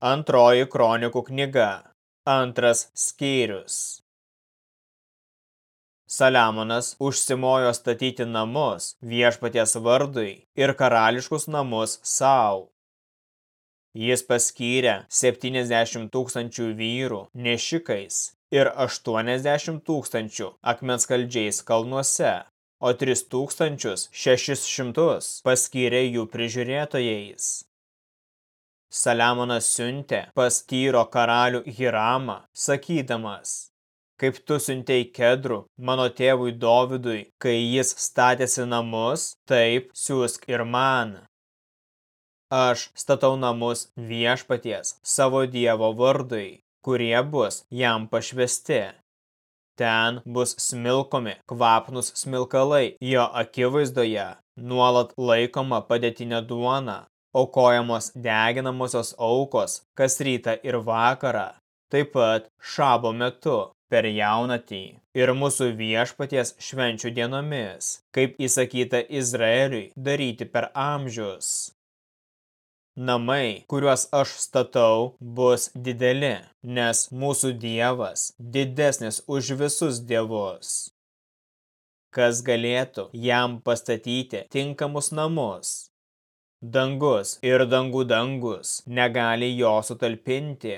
Antroji kronikų knyga. Antras skyrius. Saliamonas užsimojo statyti namus viešpaties vardui ir karališkus namus savo. Jis paskyrė 70 tūkstančių vyrų nešikais ir 80 tūkstančių akmenskaldžiais kalnuose, o 3600 paskyrė jų prižiūrėtojais. Saliamonas siuntė pas Tyro karalių Hiramą, sakydamas, kaip tu siuntei kedrų mano tėvui Dovidui, kai jis statėsi namus, taip siūsk ir man. Aš statau namus viešpaties savo dievo vardui, kurie bus jam pašvesti. Ten bus smilkomi kvapnus smilkalai jo akivaizdoje, nuolat laikoma padėtinė duona, aukojamos deginamosios aukos kas rytą ir vakarą, taip pat šabo metu per jaunatį ir mūsų viešpaties švenčių dienomis, kaip įsakyta Izraeliui daryti per amžius. Namai, kuriuos aš statau, bus dideli, nes mūsų dievas didesnis už visus dievus. Kas galėtų jam pastatyti tinkamus namus, Dangus ir dangų dangus negali jo sutalpinti.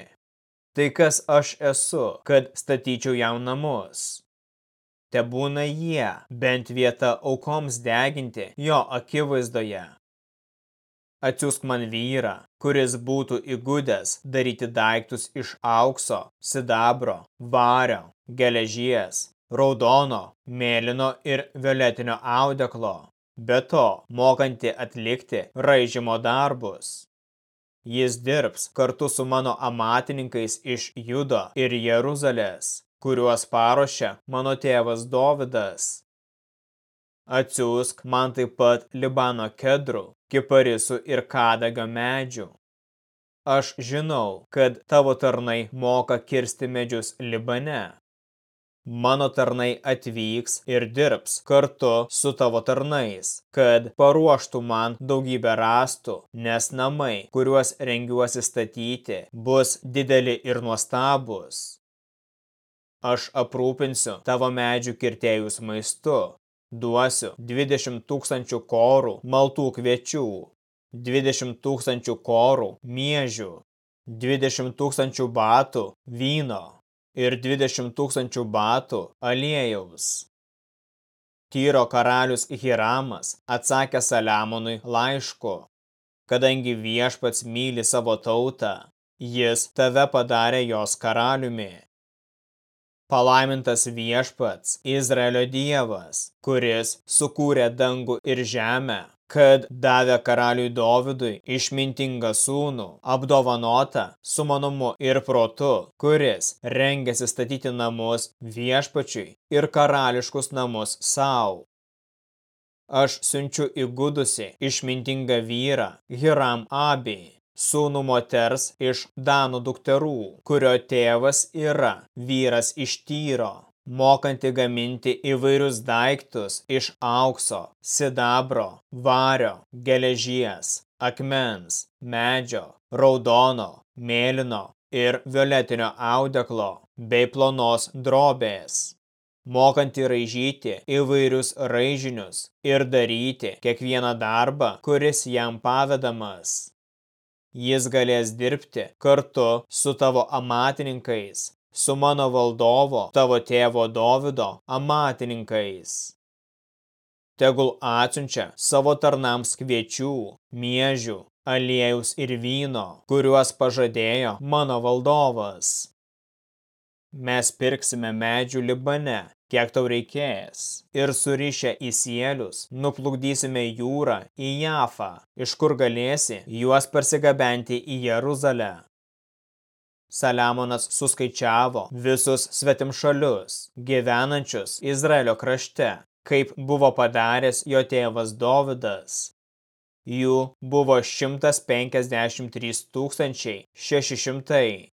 Tai kas aš esu, kad statyčiau jam namus? Te būna jie, bent vieta aukoms deginti jo akivaizdoje. Atsiųsk man vyrą, kuris būtų įgudęs daryti daiktus iš aukso, sidabro, vario, geležies, raudono, mėlyno ir violetinio audeklo be to mokanti atlikti raižimo darbus. Jis dirbs kartu su mano amatininkais iš Judo ir Jeruzalės, kuriuos paruošė mano tėvas Dovidas. Atsiųsk man taip pat Libano kedrų, kiparisų ir kadagio medžių. Aš žinau, kad tavo tarnai moka kirsti medžius Libane, Mano tarnai atvyks ir dirbs kartu su tavo tarnais, kad paruoštų man daugybę rastų, nes namai, kuriuos rengiuosi statyti, bus dideli ir nuostabus. Aš aprūpinsiu tavo medžių kirtėjus maistu, duosiu 20 tūkstančių korų maltų kviečių, 20 tūkstančių korų miežių, 20 tūkstančių batų vyno ir 20 tūkstančių batų aliejaus. Tyro karalius Hiramas atsakė Saliamonui laišku, kadangi viešpats myli savo tautą, jis tave padarė jos karaliumi. Palaimintas viešpats, Izraelio dievas, kuris sukūrė dangų ir žemę, kad davė karaliui Dovidui išmintingą sūnų, apdovanotą sumanumu ir protu, kuris rengėsi statyti namus viešpačiui ir karališkus namus savo. Aš siunčiu įgudusi išmintingą vyrą Hiram Abi, sūnų moters iš Danų dukterų, kurio tėvas yra vyras iš Tyro mokanti gaminti įvairius daiktus iš aukso, sidabro, vario, geležies, akmens, medžio, raudono, mėlyno ir violetinio audeklo bei plonos drobės, mokanti raižyti įvairius raižinius ir daryti kiekvieną darbą, kuris jam pavedamas. Jis galės dirbti kartu su tavo amatininkais su mano valdovo, tavo tėvo Dovido amatininkais. Tegul atsiunčia savo tarnams kviečių, miežių, aliejus ir vyno, kuriuos pažadėjo mano valdovas. Mes pirksime medžių Libane, kiek tau reikės, ir surišę į sielius, nuplukdysime jūrą į Jafą, iš kur galėsi juos parsigabenti į Jeruzalę. Saliamonas suskaičiavo visus svetimšalius, gyvenančius Izraelio krašte, kaip buvo padaręs jo tėvas Dovidas. Jų buvo 153 600.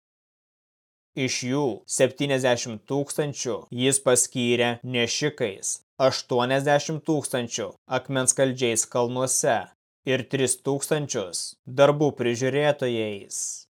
Iš jų 70 tūkstančių jis paskyrė nešikais, 80 tūkstančių akmenskaldžiais kalnuose ir 3 tūkstančius darbų prižiūrėtojais.